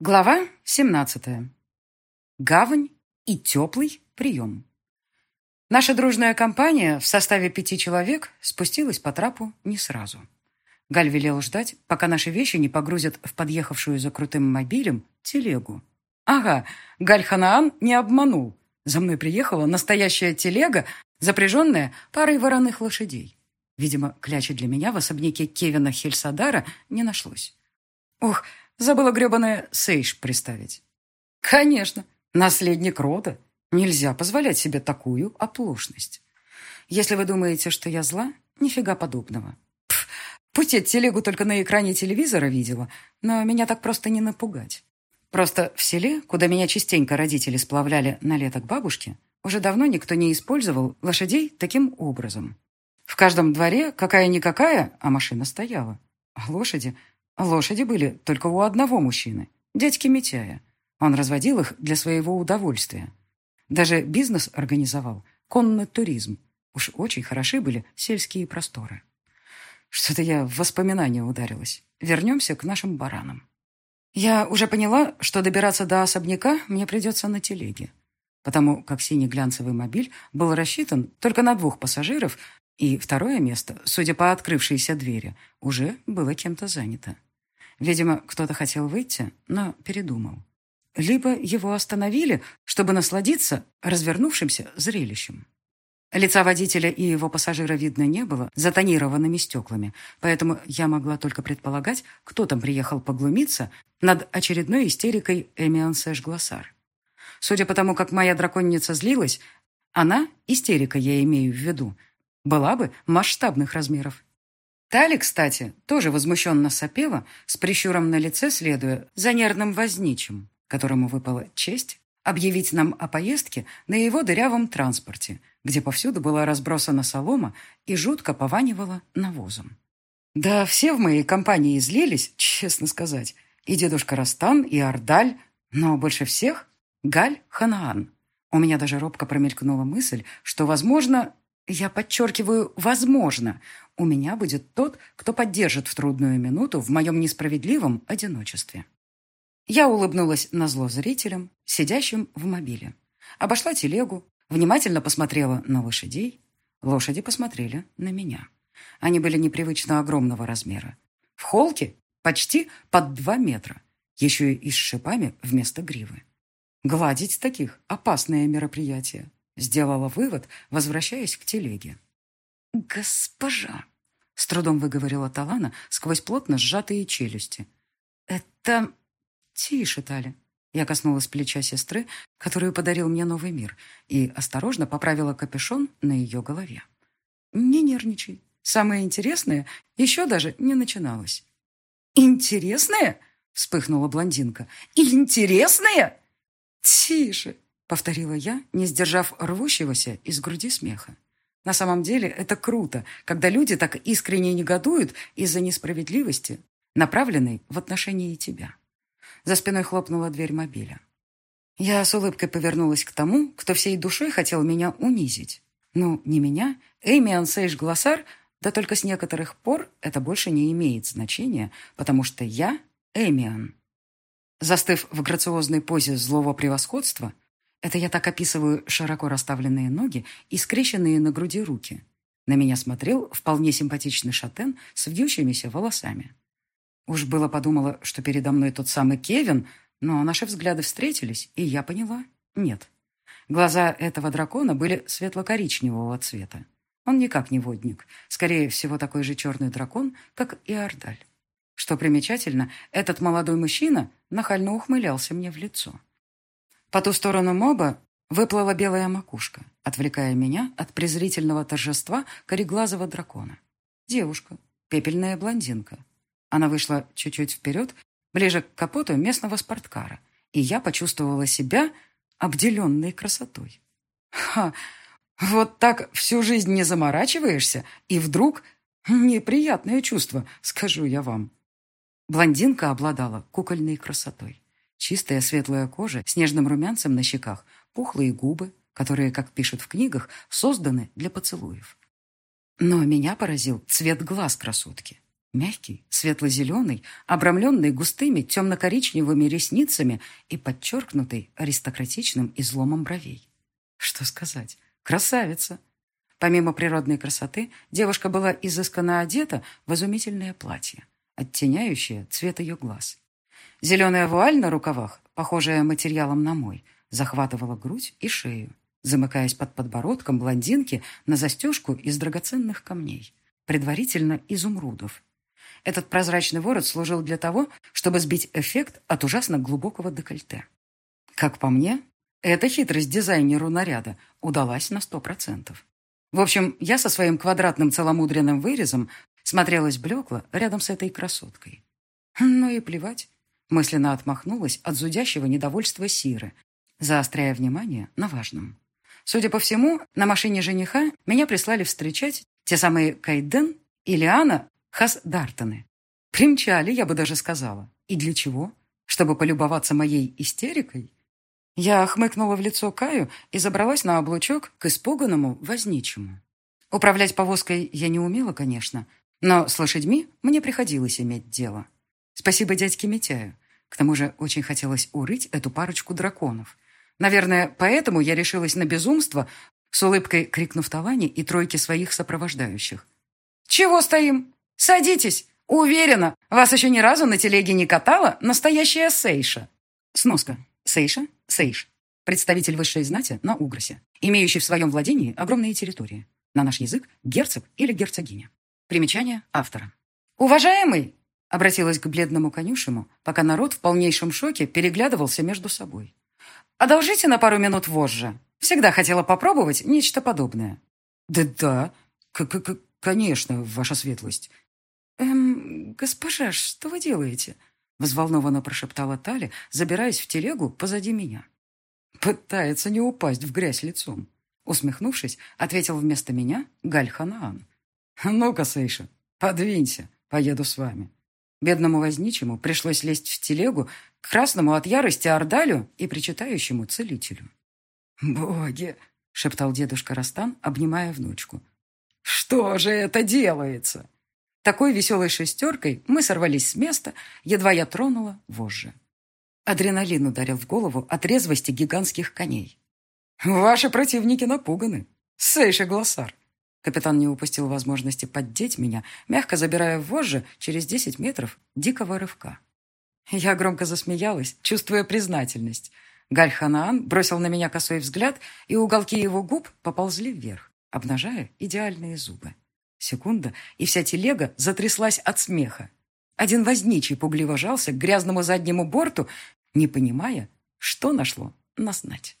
Глава 17. Гавань и теплый прием. Наша дружная компания в составе пяти человек спустилась по трапу не сразу. Галь велел ждать, пока наши вещи не погрузят в подъехавшую за крутым мобилем телегу. Ага, Галь Ханаан не обманул. За мной приехала настоящая телега, запряженная парой вороных лошадей. Видимо, клячи для меня в особняке Кевина Хельсадара не нашлось. Ух, Забыла гребаная Сейш приставить. Конечно, наследник рода. Нельзя позволять себе такую оплошность. Если вы думаете, что я зла, нифига подобного. Пф, пусть я телегу только на экране телевизора видела, но меня так просто не напугать. Просто в селе, куда меня частенько родители сплавляли на лето к бабушке, уже давно никто не использовал лошадей таким образом. В каждом дворе какая-никакая, а машина стояла. А лошади Лошади были только у одного мужчины, дядьки Митяя. Он разводил их для своего удовольствия. Даже бизнес организовал, конный туризм. Уж очень хороши были сельские просторы. Что-то я в воспоминания ударилась. Вернемся к нашим баранам. Я уже поняла, что добираться до особняка мне придется на телеге, потому как синий глянцевый мобиль был рассчитан только на двух пассажиров, и второе место, судя по открывшейся двери, уже было кем-то занято. Видимо, кто-то хотел выйти, но передумал. Либо его остановили, чтобы насладиться развернувшимся зрелищем. Лица водителя и его пассажира видно не было за тонированными стеклами, поэтому я могла только предполагать, кто там приехал поглумиться над очередной истерикой Эмиан Сэш Глоссар. Судя по тому, как моя драконница злилась, она, истерика я имею в виду, была бы масштабных размеров. Тали, кстати, тоже возмущенно сопела, с прищуром на лице следуя за нервным возничим, которому выпала честь объявить нам о поездке на его дырявом транспорте, где повсюду была разбросана солома и жутко пованивала навозом. Да, все в моей компании излились, честно сказать, и дедушка Растан, и Ардаль, но больше всех Галь Ханаан. У меня даже робко промелькнула мысль, что, возможно, я подчеркиваю «возможно», у меня будет тот, кто поддержит в трудную минуту в моем несправедливом одиночестве. Я улыбнулась на зло зрителям, сидящим в мобиле. Обошла телегу, внимательно посмотрела на лошадей. Лошади посмотрели на меня. Они были непривычно огромного размера. В холке почти под два метра, еще и с шипами вместо гривы. Гладить таких – опасное мероприятие. Сделала вывод, возвращаясь к телеге. «Госпожа!» — с трудом выговорила Талана сквозь плотно сжатые челюсти. «Это...» «Тише, Тали!» Я коснулась плеча сестры, которую подарил мне новый мир, и осторожно поправила капюшон на ее голове. «Не нервничай. Самое интересное еще даже не начиналось». «Интересное?» — вспыхнула блондинка. «Интересное?» «Тише!» — повторила я, не сдержав рвущегося из груди смеха. На самом деле это круто, когда люди так искренне негодуют из-за несправедливости, направленной в отношении тебя. За спиной хлопнула дверь мобиля. Я с улыбкой повернулась к тому, кто всей душой хотел меня унизить. Ну, не меня, Эймиан Сейш Глоссар, да только с некоторых пор это больше не имеет значения, потому что я Эймиан. Застыв в грациозной позе злого превосходства, это я так описываю широко расставленные ноги и скрещенные на груди руки. На меня смотрел вполне симпатичный шатен с вьющимися волосами. Уж было подумала, что передо мной тот самый Кевин, но наши взгляды встретились, и я поняла — нет. Глаза этого дракона были светло-коричневого цвета. Он никак не водник, скорее всего, такой же черный дракон, как и Ардаль. Что примечательно, этот молодой мужчина нахально ухмылялся мне в лицо. По ту сторону моба выплыла белая макушка, отвлекая меня от презрительного торжества кореглазого дракона. Девушка, пепельная блондинка. Она вышла чуть-чуть вперед, ближе к капоту местного спорткара, и я почувствовала себя обделенной красотой. Ха! Вот так всю жизнь не заморачиваешься, и вдруг неприятное чувство, скажу я вам. Блондинка обладала кукольной красотой. Чистая светлая кожа с нежным румянцем на щеках, пухлые губы, которые, как пишут в книгах, созданы для поцелуев. Но меня поразил цвет глаз красотки. Мягкий, светло-зеленый, обрамленный густыми темно-коричневыми ресницами и подчеркнутый аристократичным изломом бровей. Что сказать? Красавица! Помимо природной красоты, девушка была изысканно одета в изумительное платье, оттеняющее цвет ее глаз. Зеленая вуаль на рукавах, похожая материалом на мой, захватывала грудь и шею, замыкаясь под подбородком блондинки на застежку из драгоценных камней, предварительно изумрудов, этот прозрачный ворот служил для того, чтобы сбить эффект от ужасно глубокого декольте. Как по мне, эта хитрость дизайнеру наряда удалась на сто процентов. В общем, я со своим квадратным целомудренным вырезом смотрелась блекло рядом с этой красоткой. Ну и плевать. Мысленно отмахнулась от зудящего недовольства Сиры, заостряя внимание на важном. Судя по всему, на машине жениха меня прислали встречать те самые Кайден и Лиана Хас-Дартоны. Примчали, я бы даже сказала. И для чего? Чтобы полюбоваться моей истерикой? Я хмыкнула в лицо Каю и забралась на облучок к испуганному возничему. Управлять повозкой я не умела, конечно, но с лошадьми мне приходилось иметь дело. Спасибо дядьке Митяю. К тому же очень хотелось урыть эту парочку драконов. Наверное, поэтому я решилась на безумство, с улыбкой крикнув Талане и тройке своих сопровождающих. «Чего стоим? «Садитесь! Уверена, вас еще ни разу на телеге не катала настоящая сейша». Сноска. Сейша, сейш. Представитель высшей знати на Угросе, имеющий в своем владении огромные территории. На наш язык – герцог или герцогиня. Примечание автора. «Уважаемый!» – обратилась к бледному конюшему, пока народ в полнейшем шоке переглядывался между собой. «Одолжите на пару минут вожжа. Всегда хотела попробовать нечто подобное». «Да-да, конечно, ваша светлость», «Эм, госпожа, что вы делаете?» Взволнованно прошептала Тали, забираясь в телегу позади меня. «Пытается не упасть в грязь лицом», усмехнувшись, ответил вместо меня Галь Ханаан. «Ну-ка, Сейша, подвинься, поеду с вами». Бедному возничему пришлось лезть в телегу к красному от ярости Ордалю и причитающему целителю. «Боги!» — шептал дедушка Растан, обнимая внучку. «Что же это делается?» Такой веселой шестеркой мы сорвались с места, едва я тронула вожжи. Адреналин ударил в голову от резвости гигантских коней. «Ваши противники напуганы. Сейши Глоссар!» Капитан не упустил возможности поддеть меня, мягко забирая вожжи через десять метров дикого рывка. Я громко засмеялась, чувствуя признательность. Галь Ханаан бросил на меня косой взгляд, и уголки его губ поползли вверх, обнажая идеальные зубы. Секунда, и вся телега затряслась от смеха. Один возничий пугливо жался к грязному заднему борту, не понимая, что нашло нас знать.